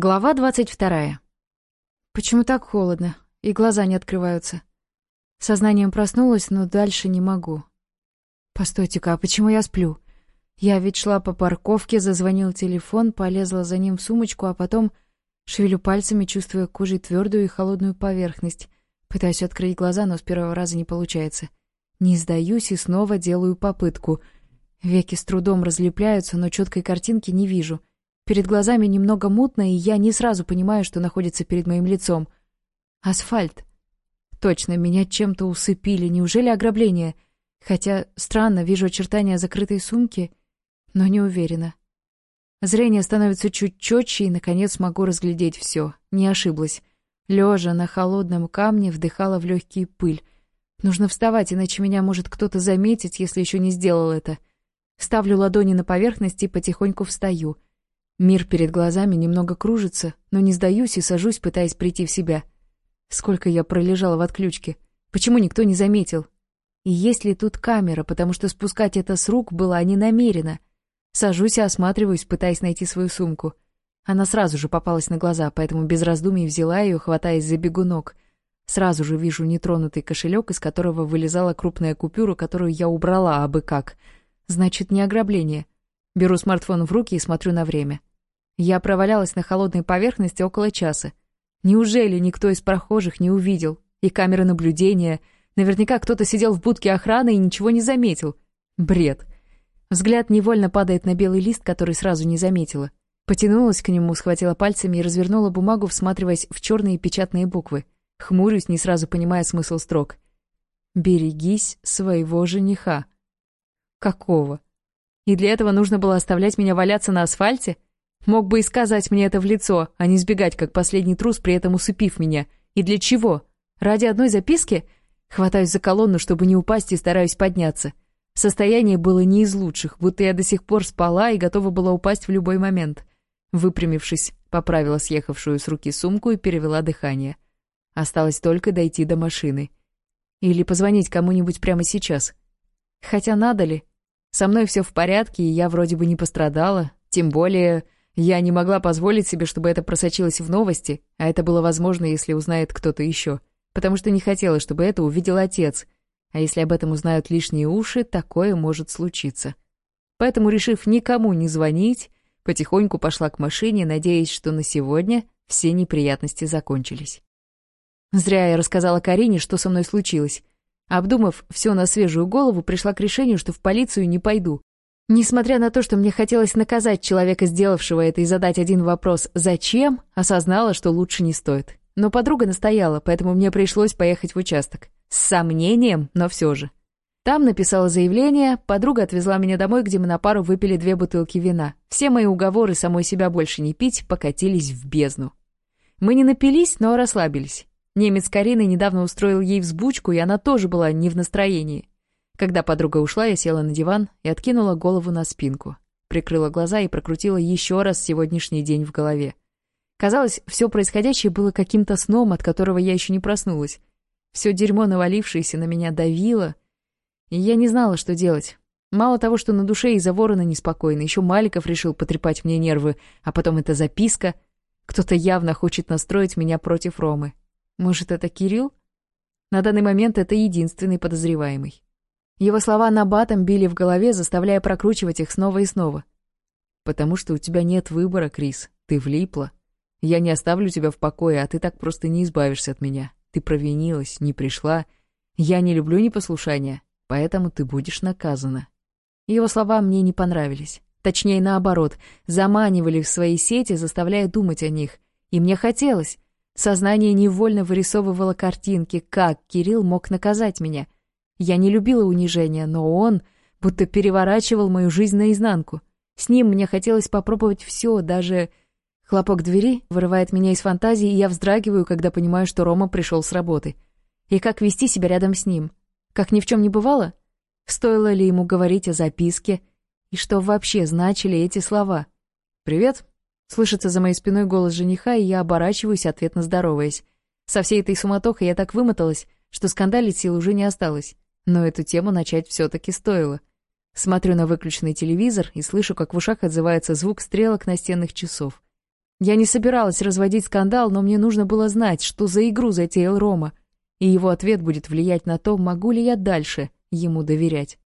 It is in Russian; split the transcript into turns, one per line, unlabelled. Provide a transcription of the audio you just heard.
Глава двадцать вторая. Почему так холодно? И глаза не открываются. Сознанием проснулась, но дальше не могу. Постойте-ка, а почему я сплю? Я ведь шла по парковке, зазвонил телефон, полезла за ним в сумочку, а потом шевелю пальцами, чувствуя кожей твердую и холодную поверхность. Пытаюсь открыть глаза, но с первого раза не получается. Не сдаюсь и снова делаю попытку. Веки с трудом разлепляются, но четкой картинки не вижу — Перед глазами немного мутно, и я не сразу понимаю, что находится перед моим лицом. Асфальт. Точно, меня чем-то усыпили. Неужели ограбление? Хотя, странно, вижу очертания закрытой сумки, но не уверена. Зрение становится чуть четче, и, наконец, могу разглядеть все. Не ошиблась. Лежа на холодном камне вдыхала в легкие пыль. Нужно вставать, иначе меня может кто-то заметить, если еще не сделал это. Ставлю ладони на поверхность и потихоньку встаю — Мир перед глазами немного кружится, но не сдаюсь и сажусь, пытаясь прийти в себя. Сколько я пролежала в отключке. Почему никто не заметил? И есть ли тут камера, потому что спускать это с рук было не намерено. Сажусь и осматриваюсь, пытаясь найти свою сумку. Она сразу же попалась на глаза, поэтому без раздумий взяла ее, хватаясь за бегунок. Сразу же вижу нетронутый кошелек, из которого вылезала крупная купюра, которую я убрала абы как. Значит, не ограбление. Беру смартфон в руки и смотрю на время. Я провалялась на холодной поверхности около часа. Неужели никто из прохожих не увидел? И камеры наблюдения. Наверняка кто-то сидел в будке охраны и ничего не заметил. Бред. Взгляд невольно падает на белый лист, который сразу не заметила. Потянулась к нему, схватила пальцами и развернула бумагу, всматриваясь в черные печатные буквы. Хмурюсь, не сразу понимая смысл строк. «Берегись своего жениха». «Какого?» «И для этого нужно было оставлять меня валяться на асфальте?» Мог бы и сказать мне это в лицо, а не сбегать, как последний трус, при этом усыпив меня. И для чего? Ради одной записки? Хватаюсь за колонну, чтобы не упасть, и стараюсь подняться. Состояние было не из лучших, будто я до сих пор спала и готова была упасть в любой момент. Выпрямившись, поправила съехавшую с руки сумку и перевела дыхание. Осталось только дойти до машины. Или позвонить кому-нибудь прямо сейчас. Хотя надо ли? Со мной все в порядке, и я вроде бы не пострадала. Тем более... Я не могла позволить себе, чтобы это просочилось в новости, а это было возможно, если узнает кто-то еще, потому что не хотела, чтобы это увидел отец. А если об этом узнают лишние уши, такое может случиться. Поэтому, решив никому не звонить, потихоньку пошла к машине, надеясь, что на сегодня все неприятности закончились. Зря я рассказала Карине, что со мной случилось. Обдумав все на свежую голову, пришла к решению, что в полицию не пойду. Несмотря на то, что мне хотелось наказать человека, сделавшего это, и задать один вопрос «Зачем?», осознала, что лучше не стоит. Но подруга настояла, поэтому мне пришлось поехать в участок. С сомнением, но все же. Там написала заявление, подруга отвезла меня домой, где мы на пару выпили две бутылки вина. Все мои уговоры самой себя больше не пить покатились в бездну. Мы не напились, но расслабились. Немец Карины недавно устроил ей взбучку, и она тоже была не в настроении. Когда подруга ушла, я села на диван и откинула голову на спинку. Прикрыла глаза и прокрутила еще раз сегодняшний день в голове. Казалось, все происходящее было каким-то сном, от которого я еще не проснулась. Все дерьмо, навалившееся на меня, давило, и я не знала, что делать. Мало того, что на душе из-за ворона неспокойно, еще Маликов решил потрепать мне нервы, а потом эта записка. Кто-то явно хочет настроить меня против Ромы. Может, это Кирилл? На данный момент это единственный подозреваемый. Его слова набатом били в голове, заставляя прокручивать их снова и снова. «Потому что у тебя нет выбора, Крис. Ты влипла. Я не оставлю тебя в покое, а ты так просто не избавишься от меня. Ты провинилась, не пришла. Я не люблю непослушания, поэтому ты будешь наказана». Его слова мне не понравились. Точнее, наоборот, заманивали в свои сети, заставляя думать о них. И мне хотелось. Сознание невольно вырисовывало картинки, как Кирилл мог наказать меня. Я не любила унижения, но он будто переворачивал мою жизнь наизнанку. С ним мне хотелось попробовать все, даже... Хлопок двери вырывает меня из фантазии, и я вздрагиваю, когда понимаю, что Рома пришел с работы. И как вести себя рядом с ним? Как ни в чем не бывало? Стоило ли ему говорить о записке? И что вообще значили эти слова? «Привет!» Слышится за моей спиной голос жениха, и я оборачиваюсь, ответно здороваясь. Со всей этой суматохой я так вымоталась, что скандалить сил уже не осталось но эту тему начать все-таки стоило. Смотрю на выключенный телевизор и слышу, как в ушах отзывается звук стрелок настенных часов. Я не собиралась разводить скандал, но мне нужно было знать, что за игру затеял Рома, и его ответ будет влиять на то, могу ли я дальше ему доверять.